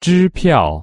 支票。